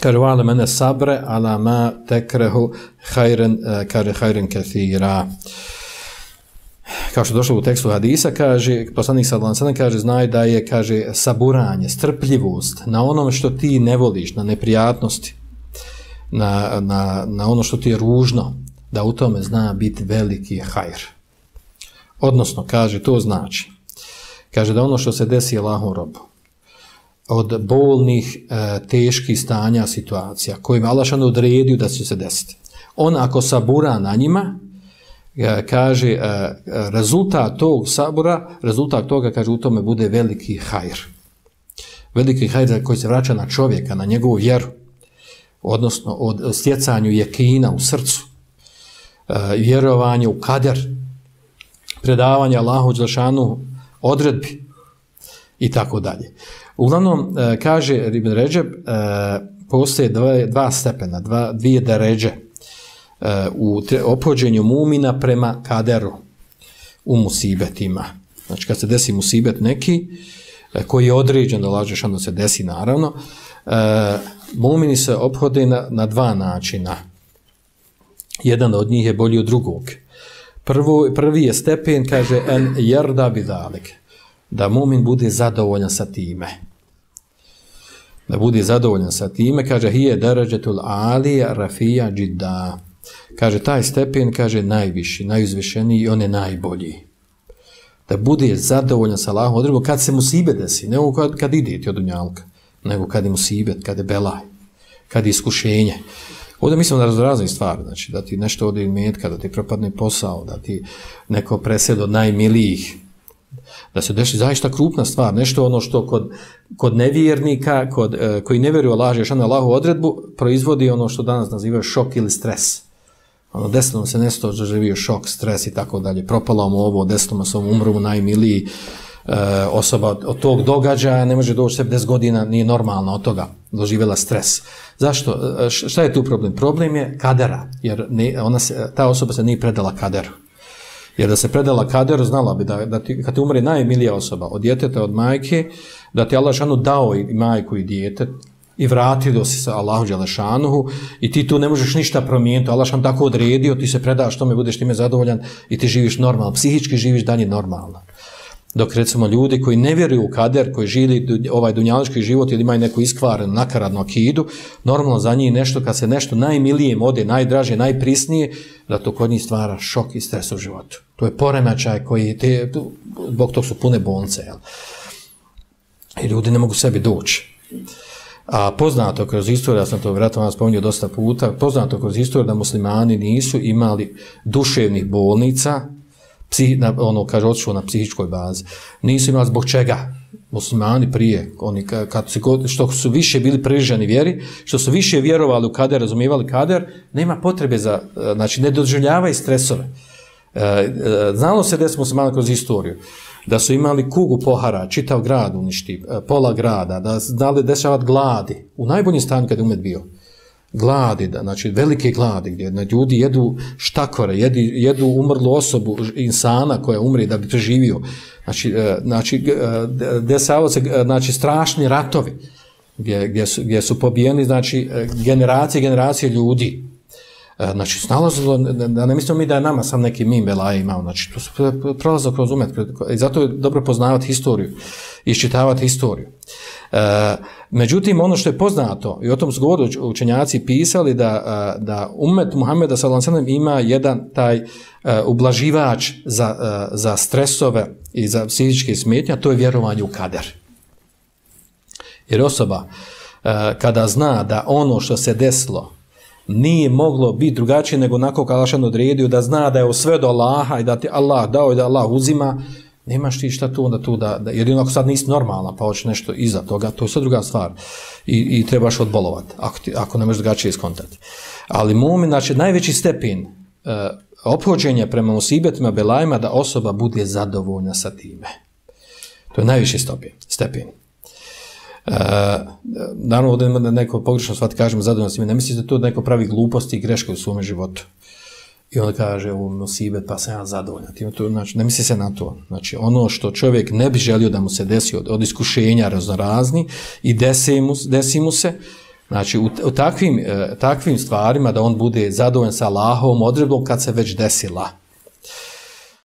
kaže vala mene sabre ala ma tekrehu hajren e, kaže hajren kathira. Kao što došlo u tekstu hadisa kaže poslanik sallallahu alejhi kaže znaj da je kaže saburanje strpljivost na onom što ti ne voliš na neprijatnosti na, na, na ono što ti je ružno da u tome zna biti veliki hajr. Odnosno kaže to znači kaže da ono što se desi Allahom robu od bolnih, e, teških stanja, situacija, kojima Allah šan odredio da će se desiti. On ako sabura na njima, e, kaže, e, rezultat tog sabura, rezultat toga, kaže, u tome bude veliki hajr. Veliki hajr koji se vraća na čovjeka, na njegovu vjeru, odnosno od stjecanju jekina u srcu, e, vjerovanje u kader, predavanje Allahu Đelšanu odredbi i tako dalje. Uglavnom, e, kaže Ibn Ređeb, e, postoje dva, dva stepena, dva, dvije deređe e, u opođenju mumina prema kaderu u musibetima. Znači, kad se desi musibet neki, koji je određen da lažeš, onda se desi naravno, mumini se ophode na, na dva načina. Jedan od njih je bolji od drugog. Prvo, prvi je stepen, kaže, en jerda bidalik, da mumin bude zadovoljan sa time da bude zadovoljan sa time, kaže hije darajatul ali rafija jidda. Kaže taj stepen kaže najviši, najuzvišeniji i on je najbolji. Da bude zadovoljan sa Allahom odredbom kad se musibe desi, ne kad, kad idete od dunjalka, nego kad je musibet, kad je belaj, kad je iskušenje. Ovdje mislimo da razrazne stvari, znači da ti nešto ode metka, da ti propadne posao, da ti neko presed od najmilijih, da se deši zaista krupna stvar, nešto ono što kod, kod nevjernika, kod, e, koji ne vjeruju Allah, ono Allahu odredbu, proizvodi ono što danas nazivaju šok ili stres. Ono, desno se nesto živio šok, stres i tako dalje. Propalo mu ovo, desno se umru mu najmiliji e, osoba od, od tog događaja, ne može doći sebi 10 godina, nije normalno od toga, doživjela stres. Zašto? E, šta je tu problem? Problem je kadera, jer ne, ona se, ta osoba se nije predala kaderu. Jer da se predala kaderu, znala bi da, da ti, kad ti umre najmilija osoba od djeteta, od majke, da ti Allah šanu dao i majku i djete, i vratio si sa Allahu Đelešanuhu i ti tu ne možeš ništa promijeniti. Allah šan tako odredio, ti se predaš tome, budeš time zadovoljan i ti živiš normalno. Psihički živiš dalje normalno. Dok recimo ljudi koji ne vjeruju u kader, koji živi ovaj dunjalički život ili imaju neku iskvarenu, nakaradnu akidu, normalno za njih nešto, kad se nešto najmilije ode, najdraže, najprisnije, da to kod njih stvara šok i stres u životu. To je poremećaj koji, te, zbog tog su pune bonce, jel? I ljudi ne mogu sebi doći. A poznato kroz istoriju, ja sam to vratno vam spominio dosta puta, poznato kroz istoriju da muslimani nisu imali duševnih bolnica, psih, na, ono, kaže, odšlo na psihičkoj bazi. Nisu imali zbog čega muslimani prije, oni kad su, što su više bili prižani vjeri, što su više vjerovali u kader, razumijevali kader, nema potrebe za, e, znači, ne doživljavaju stresove. E, e, znalo se da smo se malo kroz istoriju, da su imali kugu pohara, čitav grad uništi, pola grada, da znali dešavati gladi, u najboljim stanju kada je umet bio gladi, da, znači velike gladi, gdje na ljudi jedu štakore, jedu, jedu umrlu osobu, insana koja umri da bi preživio. Znači, e, znači e, se e, znači, strašni ratovi gdje, gdje, su, gdje su pobijeni znači, e, generacije generacije ljudi. E, znači, snalazilo, da ne mislimo mi da je nama sam neki mim belaje imao, znači, to su prolazilo kroz umet, i zato je dobro poznavati historiju, iščitavati historiju. E, međutim, ono što je poznato, i o tom su govorili učenjaci pisali, da, e, da umet Muhammeda s.a.v. ima jedan taj e, ublaživač za, za stresove i za psihičke smetnje, to je vjerovanje u kader. Jer osoba, kada zna da ono što se desilo, nije moglo biti drugačije nego onako kao Allah odredio, da zna da je sve do Allaha i da ti Allah dao i da Allah uzima, nemaš ti šta tu onda tu da, da jer ako sad nisi normalna pa hoće nešto iza toga, to je sve druga stvar i, i trebaš odbolovati ako, ti, ako ne možeš drugačije iskontati. Ali mumin, znači najveći stepin uh, eh, ophođenja prema musibetima, belajima, da osoba bude zadovoljna sa time. To je najviši stopin, stepin. Uh, naravno, da neko pogrešno shvati, kažemo zadovoljno sa time, ne mislite to da neko pravi gluposti i greške u svome životu. I onda kaže u nosibet, pa sam ja zadovoljan. To, znači, ne misli se na to. Znači, ono što čovjek ne bi želio da mu se desi od, od iskušenja raznorazni i desi mu, desi mu se, Znači, u, u takvim, e, takvim stvarima da on bude zadovoljan sa Allahovom odredbom kad se već desila.